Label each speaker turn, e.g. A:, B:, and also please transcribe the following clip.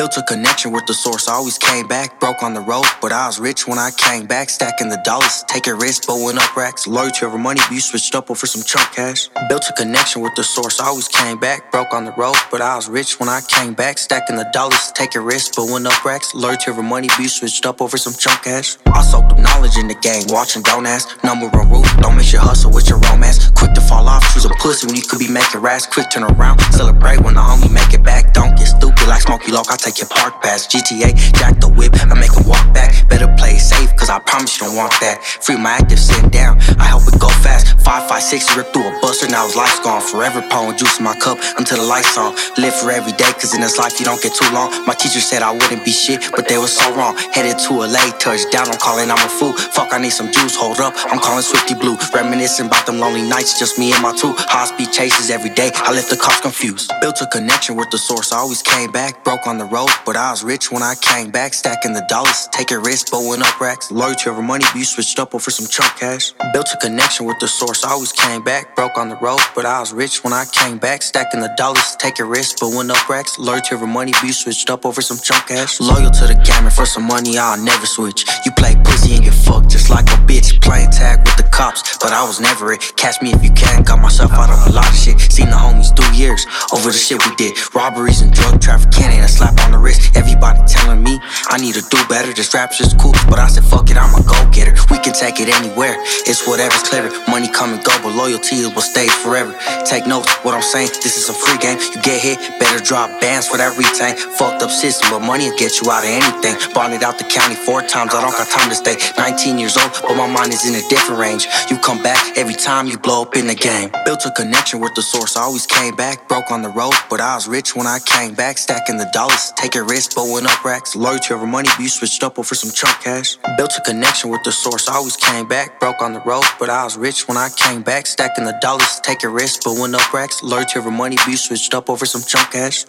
A: Built a connection with the source, I always came back. Broke on the road, but I was rich when I came back. Stacking the dollars, taking risks, blowing up racks. Loyalty over money, but you switched up over some chunk cash. Built a connection with the source, I always came back. Broke on the road, but I was rich when I came back. Stacking the dollars, taking risks, blowing up racks. Loyalty over money, but you switched up over some chunk cash. I soaked up knowledge in the game, watching don't ask. Number one rule, don't mix your hustle with your romance. Quick to fall off, choose a pussy when you could be making rats. Quick turn around, celebrate when the homie make it back. Don't get stupid like Smokey Lock, I take your park pass. GTA, jack the whip, I make him walk back. Better play safe, cause I promise you don't want that. Free my active sitting down, I help it go fast. 556 rip through a buster, now his life's gone. Forever pouring juice in my cup until the lights on. Live for every day, cause in this life you don't get too long. My teacher said I wouldn't be shit, but they were so wrong. Headed to LA, touchdown, I'm calling, I'm a fool. Fuck, I need some juice, hold up, I'm calling Swifty Blue. Reminiscing about them lonely nights, just me and my two. High speed chases every day, I left the cops confused. Built a connection with the source, I always came back. Broke on the road, but I was rich when I came back. Stacking the dollars, taking risks, blowing up racks. Loyalty over money, but you switched up over some chunk cash. Built a connection with the source, I always came back. Broke on the road, but I was rich when I came back. Stacking the dollars, taking risks, blowing up racks. Loyalty over money, but you switched up over some chunk cash. Loyal to the game, and for some money, I'll never switch. You play pussy and get fucked just like a bitch. Playing tag with the cops, but I was never it. Catch me if you can, got myself out of a lot of shit. Seen the homies through years over the shit we did. Robberies and drug trafficking ain't a slap on the wrist. Everybody telling me I need to do better. This rap's just cool, but I said fuck it, I'm a go getter. We can take it anywhere, it's whatever's clever. Money come and go, but loyalty will stay forever. Take notes, what I'm saying, this is a free game. You get hit, better drop bands for that retain. Fucked up system, but money will get you out of anything. Bonded out the county four times, I don't got time to stay. 19 years old, but my mind is in a different range. You come back every time you blow up in the game. Built a connection with the source, I always came back. Broke on the road, but I was rich when I came back. Stacking the dollars, taking risks, blowing up racks. Loyalty over money, but you switched up over some chunk cash. Built a connection with the source, always came back. Broke on the road, but I was rich when I came back. Stacking the dollars, taking risks, blowing up racks. Loyalty over money, but you switched up over some chunk cash.